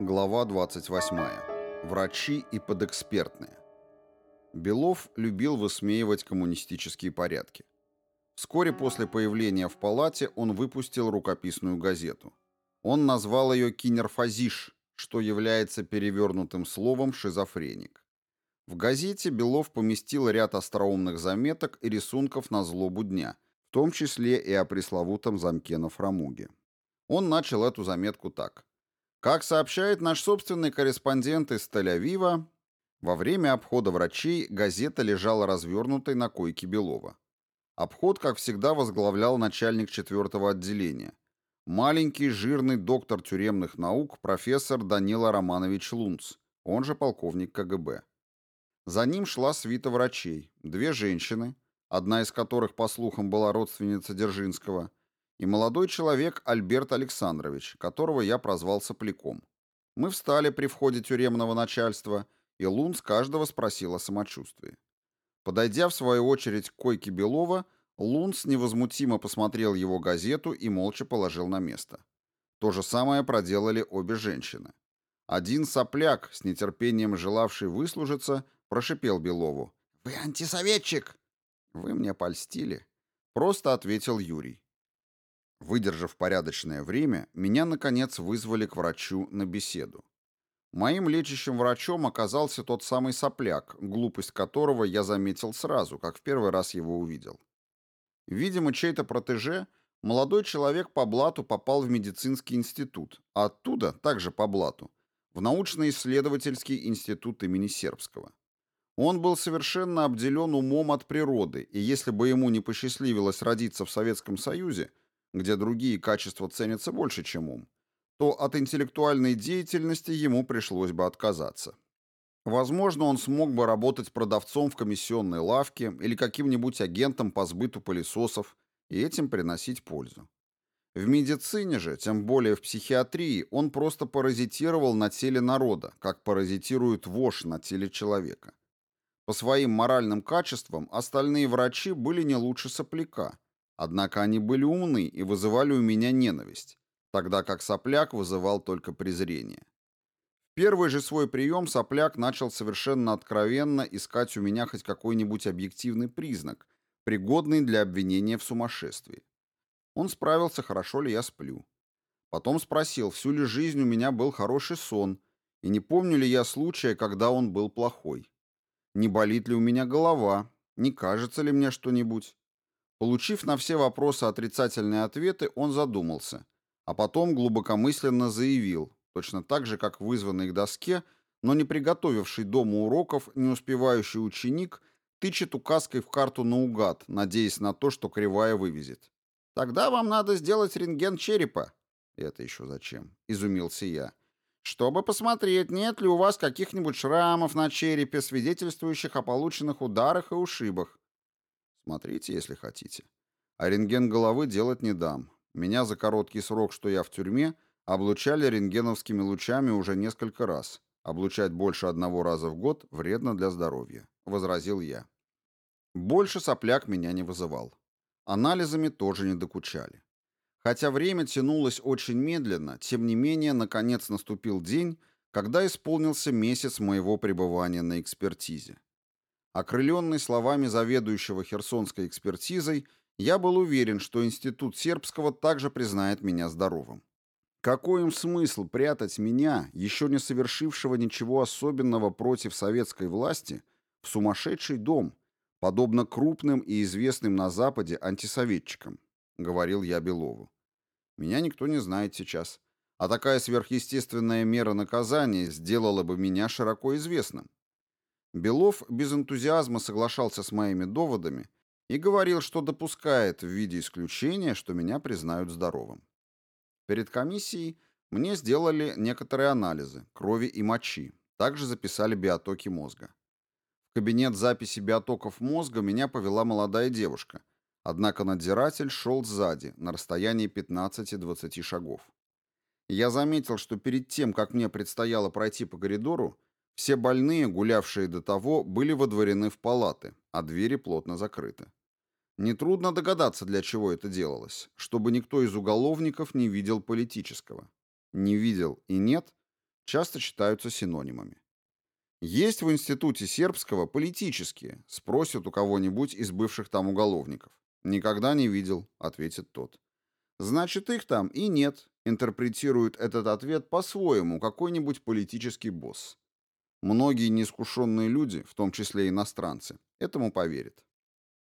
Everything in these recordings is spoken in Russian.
Глава 28. Врачи и подэкспертные. Белов любил высмеивать коммунистические порядки. Вскоре после появления в палате он выпустил рукописную газету. Он назвал ее «Кинерфазиш», что является перевернутым словом «шизофреник». В газете Белов поместил ряд остроумных заметок и рисунков на злобу дня, в том числе и о пресловутом замке на Фрамуге. Он начал эту заметку так – как сообщает наш собственный корреспондент из Тель-Авива, во время обхода врачей газета лежала развернутой на койке Белова. Обход, как всегда, возглавлял начальник четвертого отделения. Маленький жирный доктор тюремных наук профессор Данила Романович Лунц, он же полковник КГБ. За ним шла свита врачей, две женщины, одна из которых, по слухам, была родственница Дзержинского, и молодой человек Альберт Александрович, которого я прозвал сопляком. Мы встали при входе тюремного начальства, и Лунц каждого спросил о самочувствии. Подойдя в свою очередь к койке Белова, Лунц невозмутимо посмотрел его газету и молча положил на место. То же самое проделали обе женщины. Один сопляк, с нетерпением желавший выслужиться, прошипел Белову. «Вы антисоветчик!» «Вы мне польстили», — просто ответил Юрий. Выдержав порядочное время, меня, наконец, вызвали к врачу на беседу. Моим лечащим врачом оказался тот самый сопляк, глупость которого я заметил сразу, как в первый раз его увидел. Видимо, чей-то протеже, молодой человек по блату попал в медицинский институт, а оттуда, также по блату, в научно-исследовательский институт имени Сербского. Он был совершенно обделен умом от природы, и если бы ему не посчастливилось родиться в Советском Союзе, где другие качества ценятся больше, чем ум, то от интеллектуальной деятельности ему пришлось бы отказаться. Возможно, он смог бы работать продавцом в комиссионной лавке или каким-нибудь агентом по сбыту пылесосов и этим приносить пользу. В медицине же, тем более в психиатрии, он просто паразитировал на теле народа, как паразитирует вошь на теле человека. По своим моральным качествам остальные врачи были не лучше сопляка – Однако они были умны и вызывали у меня ненависть, тогда как сопляк вызывал только презрение. В первый же свой прием сопляк начал совершенно откровенно искать у меня хоть какой-нибудь объективный признак, пригодный для обвинения в сумасшествии. Он справился, хорошо ли я сплю. Потом спросил, всю ли жизнь у меня был хороший сон, и не помню ли я случая, когда он был плохой. Не болит ли у меня голова, не кажется ли мне что-нибудь. Получив на все вопросы отрицательные ответы, он задумался, а потом глубокомысленно заявил, точно так же, как вызванный к доске, но не приготовивший дома уроков, не успевающий ученик, тычет указкой в карту наугад, надеясь на то, что кривая вывезет. «Тогда вам надо сделать рентген черепа». «Это еще зачем?» — изумился я. «Чтобы посмотреть, нет ли у вас каких-нибудь шрамов на черепе, свидетельствующих о полученных ударах и ушибах. Смотрите, если хотите. А рентген головы делать не дам. Меня за короткий срок, что я в тюрьме, облучали рентгеновскими лучами уже несколько раз. Облучать больше одного раза в год вредно для здоровья, возразил я. Больше сопляк меня не вызывал. Анализами тоже не докучали. Хотя время тянулось очень медленно, тем не менее, наконец наступил день, когда исполнился месяц моего пребывания на экспертизе. Окрыленный словами заведующего Херсонской экспертизой, я был уверен, что Институт Сербского также признает меня здоровым. Какой им смысл прятать меня, еще не совершившего ничего особенного против советской власти, в сумасшедший дом, подобно крупным и известным на Западе антисоветчикам, говорил я Белову. Меня никто не знает сейчас, а такая сверхъестественная мера наказания сделала бы меня широко известным. Белов без энтузиазма соглашался с моими доводами и говорил, что допускает в виде исключения, что меня признают здоровым. Перед комиссией мне сделали некоторые анализы крови и мочи, также записали биотоки мозга. В кабинет записи биотоков мозга меня повела молодая девушка, однако надзиратель шел сзади, на расстоянии 15-20 шагов. Я заметил, что перед тем, как мне предстояло пройти по коридору, все больные, гулявшие до того, были водворены в палаты, а двери плотно закрыты. Нетрудно догадаться, для чего это делалось, чтобы никто из уголовников не видел политического. Не видел и нет, часто считаются синонимами. Есть в институте сербского политические, спросят у кого-нибудь из бывших там уголовников. Никогда не видел, ответит тот. Значит, их там и нет, интерпретирует этот ответ по-своему какой-нибудь политический босс. Многие неискушенные люди, в том числе иностранцы, этому поверят.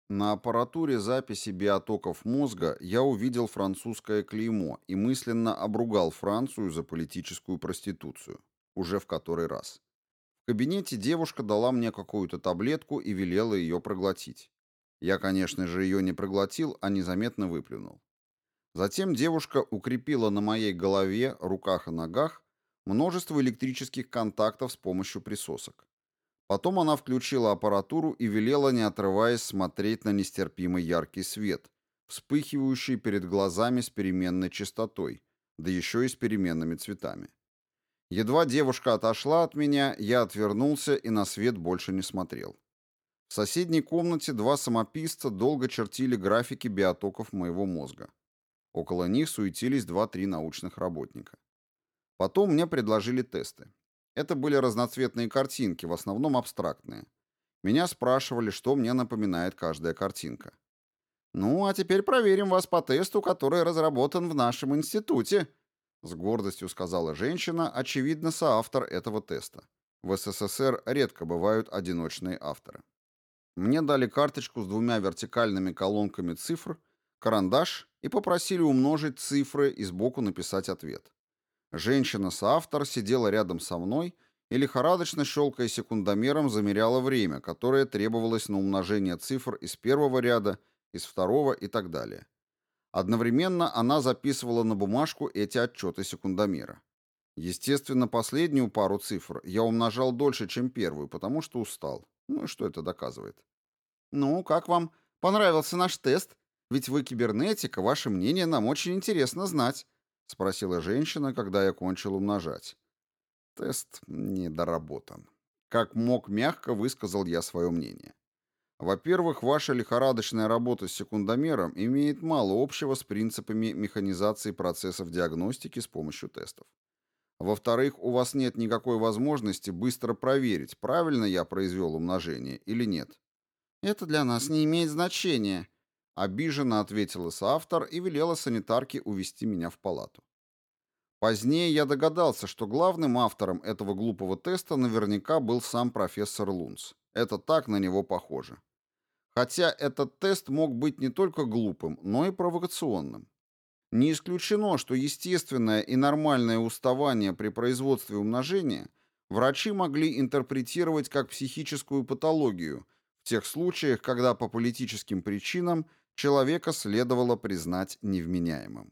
На аппаратуре записи биотоков мозга я увидел французское клеймо и мысленно обругал Францию за политическую проституцию. Уже в который раз. В кабинете девушка дала мне какую-то таблетку и велела ее проглотить. Я, конечно же, ее не проглотил, а незаметно выплюнул. Затем девушка укрепила на моей голове, руках и ногах множество электрических контактов с помощью присосок. Потом она включила аппаратуру и велела, не отрываясь, смотреть на нестерпимый яркий свет, вспыхивающий перед глазами с переменной частотой, да еще и с переменными цветами. Едва девушка отошла от меня, я отвернулся и на свет больше не смотрел. В соседней комнате два самописца долго чертили графики биотоков моего мозга. Около них суетились два-три научных работника. Потом мне предложили тесты. Это были разноцветные картинки, в основном абстрактные. Меня спрашивали, что мне напоминает каждая картинка. «Ну, а теперь проверим вас по тесту, который разработан в нашем институте», с гордостью сказала женщина, очевидно, соавтор этого теста. В СССР редко бывают одиночные авторы. Мне дали карточку с двумя вертикальными колонками цифр, карандаш и попросили умножить цифры и сбоку написать ответ. Женщина-соавтор сидела рядом со мной и лихорадочно щелкая секундомером замеряла время, которое требовалось на умножение цифр из первого ряда, из второго и так далее. Одновременно она записывала на бумажку эти отчеты секундомера. Естественно, последнюю пару цифр я умножал дольше, чем первую, потому что устал. Ну и что это доказывает? «Ну, как вам? Понравился наш тест? Ведь вы кибернетика, ваше мнение нам очень интересно знать», — спросила женщина, когда я кончил умножать. Тест недоработан. Как мог мягко высказал я свое мнение. Во-первых, ваша лихорадочная работа с секундомером имеет мало общего с принципами механизации процессов диагностики с помощью тестов. Во-вторых, у вас нет никакой возможности быстро проверить, правильно я произвел умножение или нет. Это для нас не имеет значения, Обиженно ответила соавтор и велела санитарке увести меня в палату. Позднее я догадался, что главным автором этого глупого теста наверняка был сам профессор Лунц. Это так на него похоже. Хотя этот тест мог быть не только глупым, но и провокационным. Не исключено, что естественное и нормальное уставание при производстве умножения врачи могли интерпретировать как психическую патологию в тех случаях, когда по политическим причинам человека следовало признать невменяемым.